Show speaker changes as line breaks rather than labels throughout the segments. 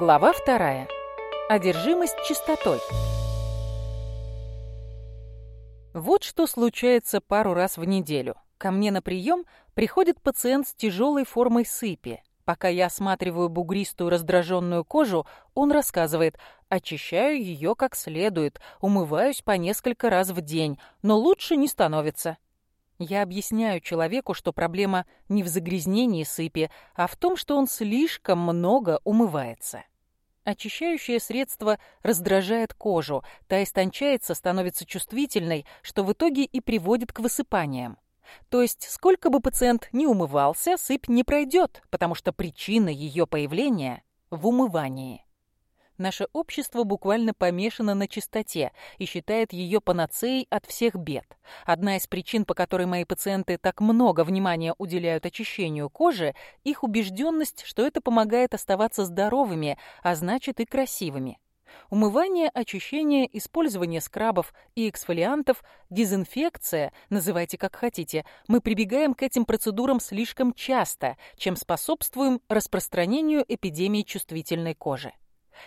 Глава вторая. Одержимость чистотой. Вот что случается пару раз в неделю. Ко мне на прием приходит пациент с тяжелой формой сыпи. Пока я осматриваю бугристую раздраженную кожу, он рассказывает, очищаю ее как следует, умываюсь по несколько раз в день, но лучше не становится. Я объясняю человеку, что проблема не в загрязнении сыпи, а в том, что он слишком много умывается очищающее средство раздражает кожу, та истончается, становится чувствительной, что в итоге и приводит к высыпаниям. То есть, сколько бы пациент не умывался, сыпь не пройдет, потому что причина ее появления в умывании. Наше общество буквально помешано на чистоте и считает ее панацеей от всех бед. Одна из причин, по которой мои пациенты так много внимания уделяют очищению кожи, их убежденность, что это помогает оставаться здоровыми, а значит и красивыми. Умывание, очищение, использование скрабов и эксфолиантов, дезинфекция, называйте как хотите, мы прибегаем к этим процедурам слишком часто, чем способствуем распространению эпидемии чувствительной кожи.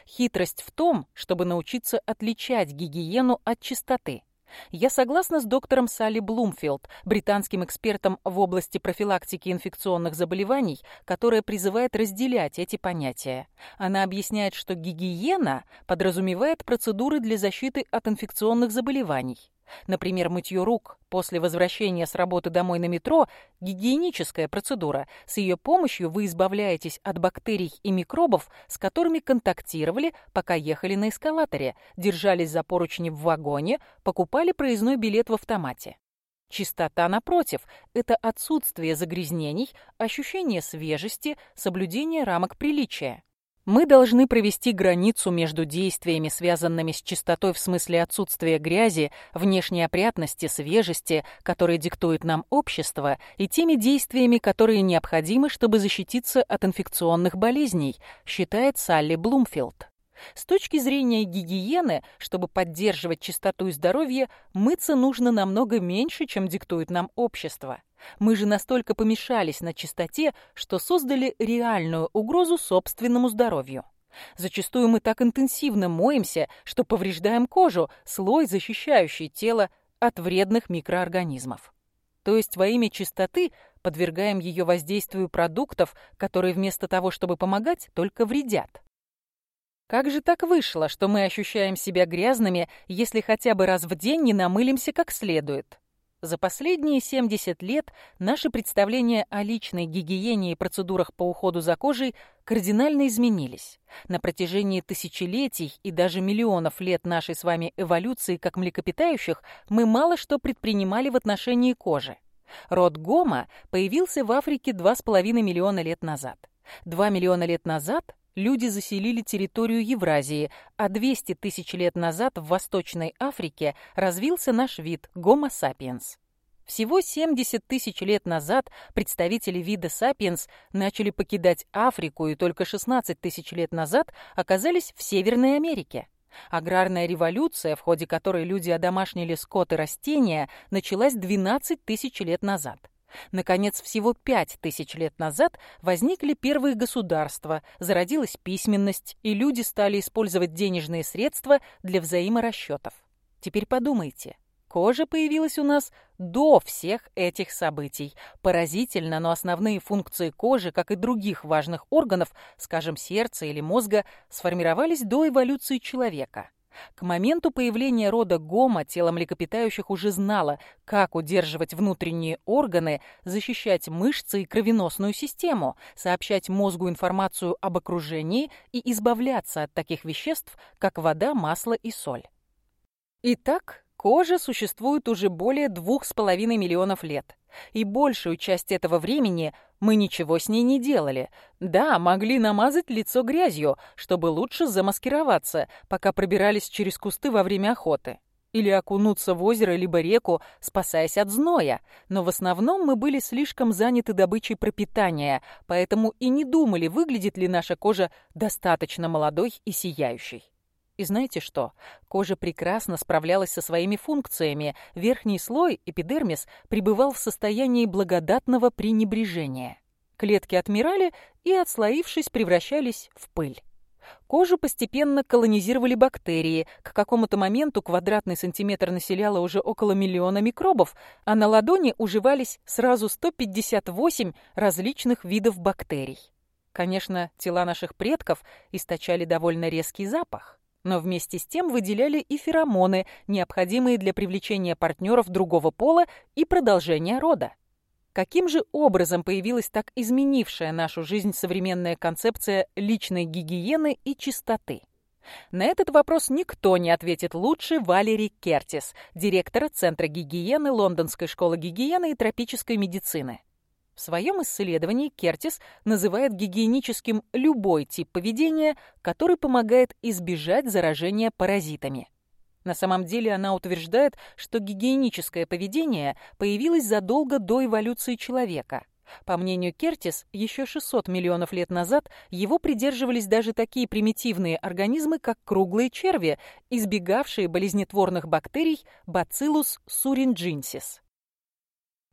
Хитрость в том, чтобы научиться отличать гигиену от чистоты. Я согласна с доктором Салли Блумфилд, британским экспертом в области профилактики инфекционных заболеваний, которая призывает разделять эти понятия. Она объясняет, что гигиена подразумевает процедуры для защиты от инфекционных заболеваний. Например, мытье рук после возвращения с работы домой на метро – гигиеническая процедура. С ее помощью вы избавляетесь от бактерий и микробов, с которыми контактировали, пока ехали на эскалаторе, держались за поручни в вагоне, покупали проездной билет в автомате. Чистота, напротив, это отсутствие загрязнений, ощущение свежести, соблюдение рамок приличия. Мы должны провести границу между действиями, связанными с чистотой в смысле отсутствия грязи, внешней опрятности, свежести, которые диктует нам общество, и теми действиями, которые необходимы, чтобы защититься от инфекционных болезней, считает Салли Блумфилд. С точки зрения гигиены, чтобы поддерживать чистоту и здоровье, мыться нужно намного меньше, чем диктует нам общество. Мы же настолько помешались на чистоте, что создали реальную угрозу собственному здоровью. Зачастую мы так интенсивно моемся, что повреждаем кожу, слой, защищающий тело от вредных микроорганизмов. То есть во имя чистоты подвергаем ее воздействию продуктов, которые вместо того, чтобы помогать, только вредят. Как же так вышло, что мы ощущаем себя грязными, если хотя бы раз в день не намылимся как следует? За последние 70 лет наши представления о личной гигиене и процедурах по уходу за кожей кардинально изменились. На протяжении тысячелетий и даже миллионов лет нашей с вами эволюции как млекопитающих мы мало что предпринимали в отношении кожи. Род Гома появился в Африке 2,5 миллиона лет назад. 2 миллиона лет назад люди заселили территорию Евразии, а 200 тысяч лет назад в Восточной Африке развился наш вид – гомо сапиенс. Всего 70 тысяч лет назад представители вида сапиенс начали покидать Африку и только 16 тысяч лет назад оказались в Северной Америке. Аграрная революция, в ходе которой люди одомашнили скот и растения, началась 12 тысяч лет назад. Наконец, всего пять тысяч лет назад возникли первые государства, зародилась письменность, и люди стали использовать денежные средства для взаиморасчетов. Теперь подумайте. Кожа появилась у нас до всех этих событий. Поразительно, но основные функции кожи, как и других важных органов, скажем, сердца или мозга, сформировались до эволюции человека. К моменту появления рода Гома тело млекопитающих уже знало, как удерживать внутренние органы, защищать мышцы и кровеносную систему, сообщать мозгу информацию об окружении и избавляться от таких веществ, как вода, масло и соль. Итак, кожа существует уже более 2,5 миллионов лет, и большую часть этого времени – мы ничего с ней не делали. Да, могли намазать лицо грязью, чтобы лучше замаскироваться, пока пробирались через кусты во время охоты. Или окунуться в озеро либо реку, спасаясь от зноя. Но в основном мы были слишком заняты добычей пропитания, поэтому и не думали, выглядит ли наша кожа достаточно молодой и сияющей. И знаете что? Кожа прекрасно справлялась со своими функциями. Верхний слой, эпидермис, пребывал в состоянии благодатного пренебрежения. Клетки отмирали и, отслоившись, превращались в пыль. Кожу постепенно колонизировали бактерии. К какому-то моменту квадратный сантиметр населяло уже около миллиона микробов, а на ладони уживались сразу 158 различных видов бактерий. Конечно, тела наших предков источали довольно резкий запах но вместе с тем выделяли и феромоны, необходимые для привлечения партнеров другого пола и продолжения рода. Каким же образом появилась так изменившая нашу жизнь современная концепция личной гигиены и чистоты? На этот вопрос никто не ответит лучше Валерий Кертис, директора Центра гигиены Лондонской школы гигиены и тропической медицины. В своем исследовании Кертис называет гигиеническим любой тип поведения, который помогает избежать заражения паразитами. На самом деле она утверждает, что гигиеническое поведение появилось задолго до эволюции человека. По мнению Кертис, еще 600 миллионов лет назад его придерживались даже такие примитивные организмы, как круглые черви, избегавшие болезнетворных бактерий Bacillus thuringiensis.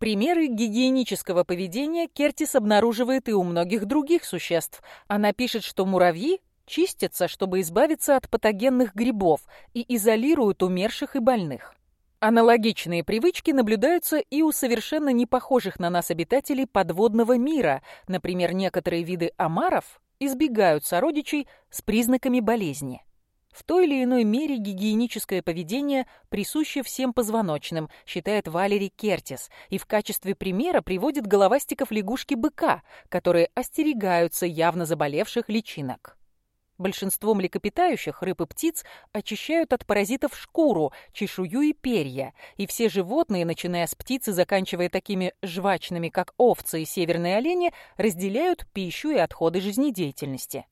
Примеры гигиенического поведения Кертис обнаруживает и у многих других существ. Она пишет, что муравьи чистятся, чтобы избавиться от патогенных грибов и изолируют умерших и больных. Аналогичные привычки наблюдаются и у совершенно непохожих на нас обитателей подводного мира. Например, некоторые виды омаров избегают сородичей с признаками болезни. В той или иной мере гигиеническое поведение присуще всем позвоночным, считает Валерий Кертис, и в качестве примера приводит головастиков лягушки-быка, которые остерегаются явно заболевших личинок. Большинство млекопитающих, рыб и птиц очищают от паразитов шкуру, чешую и перья, и все животные, начиная с птиц и заканчивая такими жвачными, как овцы и северные олени, разделяют пищу и отходы жизнедеятельности.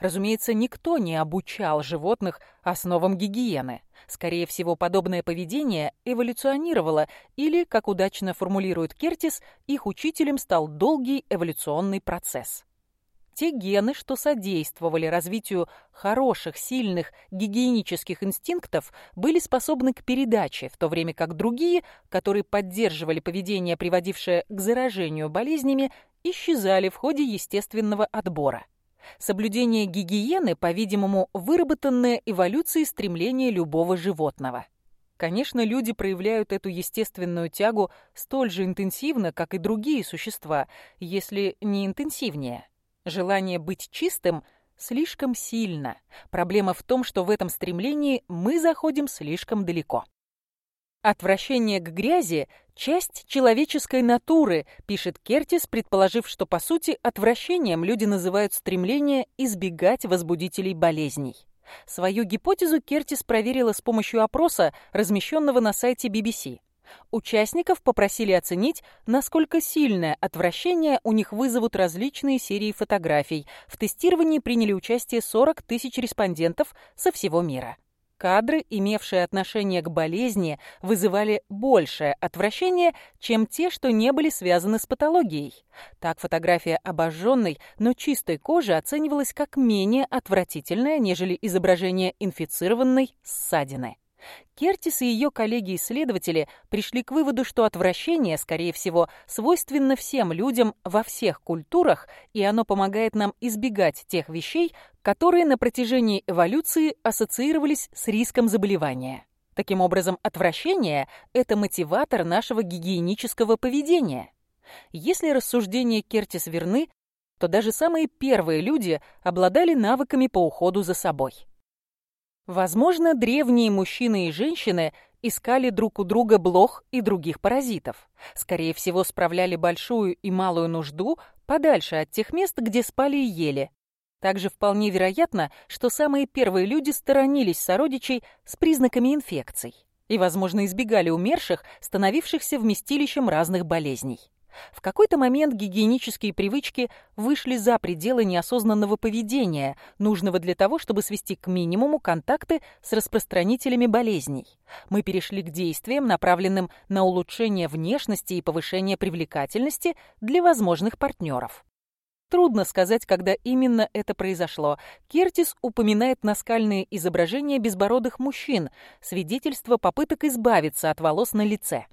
Разумеется, никто не обучал животных основам гигиены. Скорее всего, подобное поведение эволюционировало, или, как удачно формулирует Кертис, их учителем стал долгий эволюционный процесс. Те гены, что содействовали развитию хороших, сильных гигиенических инстинктов, были способны к передаче, в то время как другие, которые поддерживали поведение, приводившее к заражению болезнями, исчезали в ходе естественного отбора. Соблюдение гигиены, по-видимому, выработанное эволюцией стремление любого животного. Конечно, люди проявляют эту естественную тягу столь же интенсивно, как и другие существа, если не интенсивнее. Желание быть чистым слишком сильно. Проблема в том, что в этом стремлении мы заходим слишком далеко. Отвращение к грязи – часть человеческой натуры, пишет Кертис, предположив, что по сути отвращением люди называют стремление избегать возбудителей болезней. Свою гипотезу Кертис проверила с помощью опроса, размещенного на сайте BBC. Участников попросили оценить, насколько сильное отвращение у них вызовут различные серии фотографий. В тестировании приняли участие 40 тысяч респондентов со всего мира. Кадры, имевшие отношение к болезни, вызывали большее отвращение, чем те, что не были связаны с патологией. Так фотография обожженной, но чистой кожи оценивалась как менее отвратительная, нежели изображение инфицированной ссадины. Кертис и ее коллеги-исследователи пришли к выводу, что отвращение, скорее всего, свойственно всем людям во всех культурах, и оно помогает нам избегать тех вещей, которые на протяжении эволюции ассоциировались с риском заболевания. Таким образом, отвращение – это мотиватор нашего гигиенического поведения. Если рассуждения Кертис верны, то даже самые первые люди обладали навыками по уходу за собой. Возможно, древние мужчины и женщины искали друг у друга блох и других паразитов. Скорее всего, справляли большую и малую нужду подальше от тех мест, где спали и ели, также вполне вероятно, что самые первые люди сторонились сородичей с признаками инфекций и, возможно, избегали умерших, становившихся вместилищем разных болезней. В какой-то момент гигиенические привычки вышли за пределы неосознанного поведения, нужного для того, чтобы свести к минимуму контакты с распространителями болезней. Мы перешли к действиям, направленным на улучшение внешности и повышение привлекательности для возможных партнеров. Трудно сказать, когда именно это произошло. Кертис упоминает наскальные изображения безбородых мужчин, свидетельство попыток избавиться от волос на лице.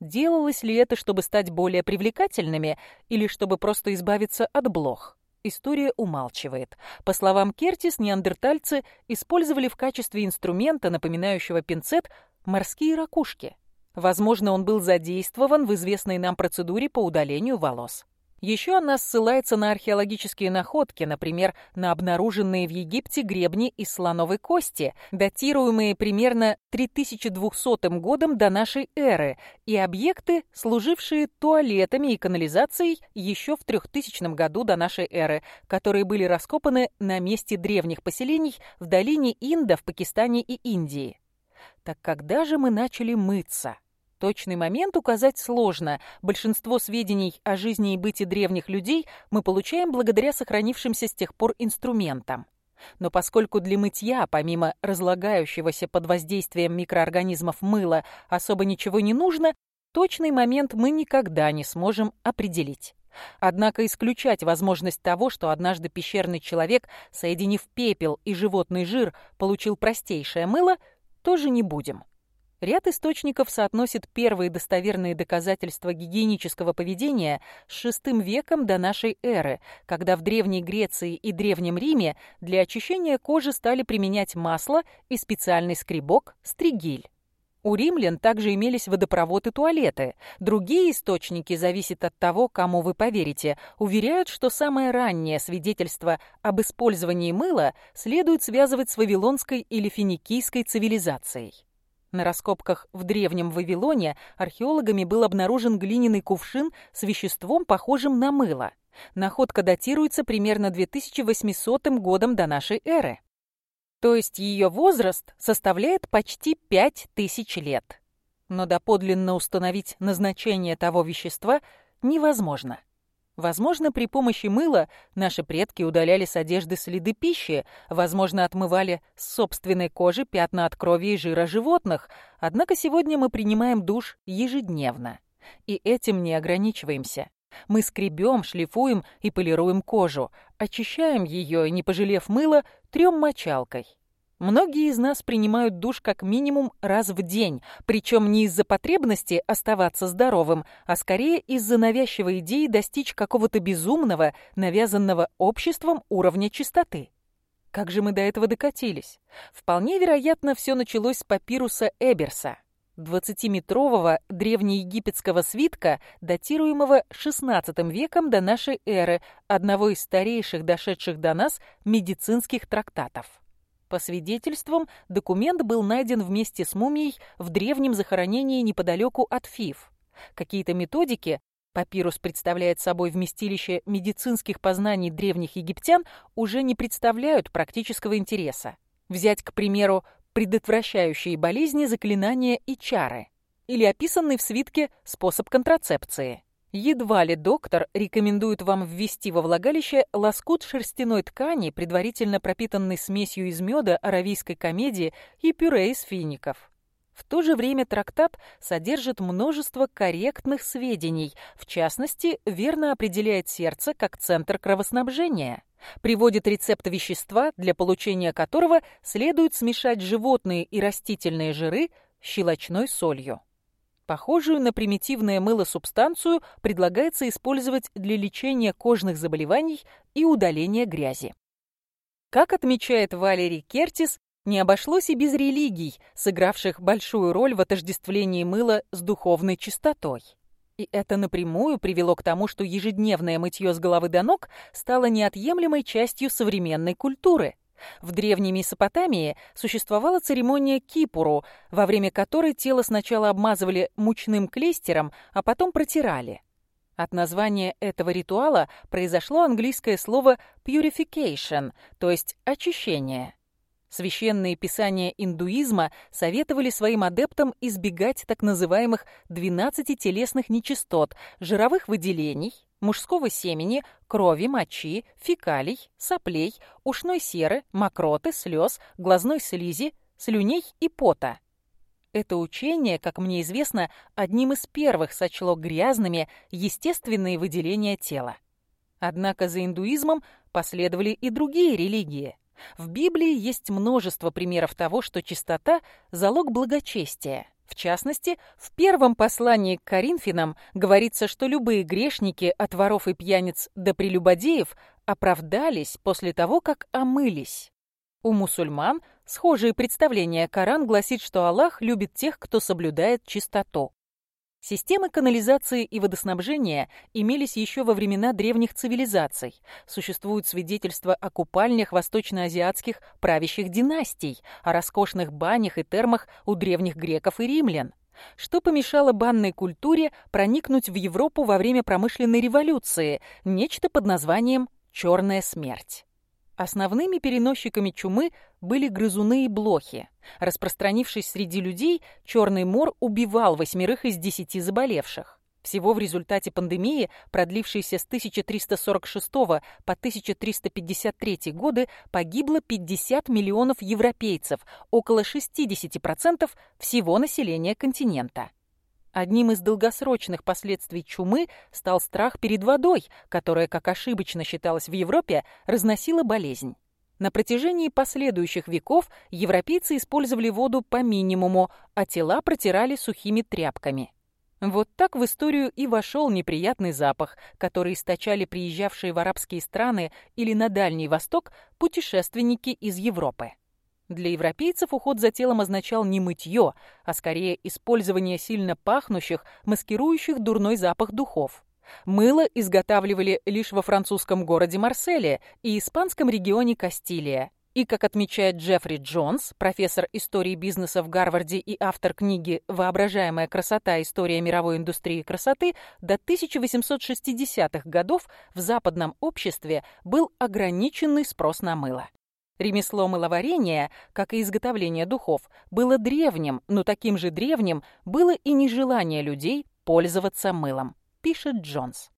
Делалось ли это, чтобы стать более привлекательными, или чтобы просто избавиться от блох? История умалчивает. По словам Кертис, неандертальцы использовали в качестве инструмента, напоминающего пинцет, морские ракушки. Возможно, он был задействован в известной нам процедуре по удалению волос. Еще она ссылается на археологические находки, например, на обнаруженные в Египте гребни из слоновой кости, датируемые примерно 3200 годом до нашей эры, и объекты, служившие туалетами и канализацией еще в 3000 году до нашей эры, которые были раскопаны на месте древних поселений в долине Инда в Пакистане и Индии. Так когда же мы начали мыться? Точный момент указать сложно. Большинство сведений о жизни и быте древних людей мы получаем благодаря сохранившимся с тех пор инструментам. Но поскольку для мытья, помимо разлагающегося под воздействием микроорганизмов мыла, особо ничего не нужно, точный момент мы никогда не сможем определить. Однако исключать возможность того, что однажды пещерный человек, соединив пепел и животный жир, получил простейшее мыло, тоже не будем. Ряд источников соотносит первые достоверные доказательства гигиенического поведения с VI веком до нашей эры, когда в Древней Греции и Древнем Риме для очищения кожи стали применять масло и специальный скребок – стригиль. У римлян также имелись водопровод и туалеты. Другие источники, зависят от того, кому вы поверите, уверяют, что самое раннее свидетельство об использовании мыла следует связывать с вавилонской или финикийской цивилизацией. На раскопках в Древнем Вавилоне археологами был обнаружен глиняный кувшин с веществом, похожим на мыло. Находка датируется примерно 2800 годом до нашей эры. То есть ее возраст составляет почти 5000 лет. Но доподлинно установить назначение того вещества невозможно. Возможно, при помощи мыла наши предки удаляли с одежды следы пищи, возможно, отмывали с собственной кожи пятна от крови и жира животных, однако сегодня мы принимаем душ ежедневно. И этим не ограничиваемся. Мы скребем, шлифуем и полируем кожу, очищаем ее, не пожалев мыла, трем мочалкой. Многие из нас принимают душ как минимум раз в день, причем не из-за потребности оставаться здоровым, а скорее из-за навязчивой идеи достичь какого-то безумного, навязанного обществом уровня чистоты. Как же мы до этого докатились? Вполне вероятно, все началось с папируса Эберса, 20-метрового древнеегипетского свитка, датируемого XVI веком до нашей эры, одного из старейших дошедших до нас медицинских трактатов. По свидетельствам, документ был найден вместе с мумией в древнем захоронении неподалеку от Фив. Какие-то методики Папирус представляет собой вместилище медицинских познаний древних египтян, уже не представляют практического интереса. Взять, к примеру, предотвращающие болезни заклинания и чары или описанный в свитке способ контрацепции. Едва ли доктор рекомендует вам ввести во влагалище лоскут шерстяной ткани, предварительно пропитанный смесью из меда, аравийской комедии и пюре из фиников. В то же время трактат содержит множество корректных сведений, в частности, верно определяет сердце как центр кровоснабжения, приводит рецепт вещества, для получения которого следует смешать животные и растительные жиры щелочной солью. Похожую на примитивное мыло субстанцию предлагается использовать для лечения кожных заболеваний и удаления грязи. Как отмечает Валерий Кертис, не обошлось и без религий, сыгравших большую роль в отождествлении мыла с духовной чистотой. И это напрямую привело к тому, что ежедневное мытье с головы до ног стало неотъемлемой частью современной культуры – в древней Месопотамии существовала церемония кипуру, во время которой тело сначала обмазывали мучным клейстером, а потом протирали. От названия этого ритуала произошло английское слово purification, то есть очищение. Священные писания индуизма советовали своим адептам избегать так называемых 12 телесных нечистот, жировых выделений, мужского семени, крови, мочи, фекалий, соплей, ушной серы, мокроты, слез, глазной слизи, слюней и пота. Это учение, как мне известно, одним из первых сочло грязными естественные выделения тела. Однако за индуизмом последовали и другие религии. В Библии есть множество примеров того, что чистота – залог благочестия – в частности, в первом послании к Коринфянам говорится, что любые грешники, от воров и пьяниц до прелюбодеев, оправдались после того, как омылись. У мусульман схожие представления Коран гласит, что Аллах любит тех, кто соблюдает чистоту. Системы канализации и водоснабжения имелись еще во времена древних цивилизаций. Существуют свидетельства о купальнях восточноазиатских правящих династий, о роскошных банях и термах у древних греков и римлян. Что помешало банной культуре проникнуть в Европу во время промышленной революции, нечто под названием «черная смерть». Основными переносчиками чумы были грызуны и блохи. Распространившись среди людей, черный мор убивал восьмерых из десяти заболевших. Всего в результате пандемии, продлившейся с 1346 по 1353 годы, погибло 50 миллионов европейцев, около 60% всего населения континента. Одним из долгосрочных последствий чумы стал страх перед водой, которая, как ошибочно считалось в Европе, разносила болезнь. На протяжении последующих веков европейцы использовали воду по минимуму, а тела протирали сухими тряпками. Вот так в историю и вошел неприятный запах, который источали приезжавшие в арабские страны или на Дальний Восток путешественники из Европы. Для европейцев уход за телом означал не мытье, а скорее использование сильно пахнущих, маскирующих дурной запах духов. Мыло изготавливали лишь во французском городе Марселе и испанском регионе Кастилия. И, как отмечает Джеффри Джонс, профессор истории бизнеса в Гарварде и автор книги «Воображаемая красота. История мировой индустрии красоты», до 1860-х годов в западном обществе был ограниченный спрос на мыло. Ремесло мыловарения, как и изготовление духов, было древним, но таким же древним было и нежелание людей пользоваться мылом, пишет Джонс.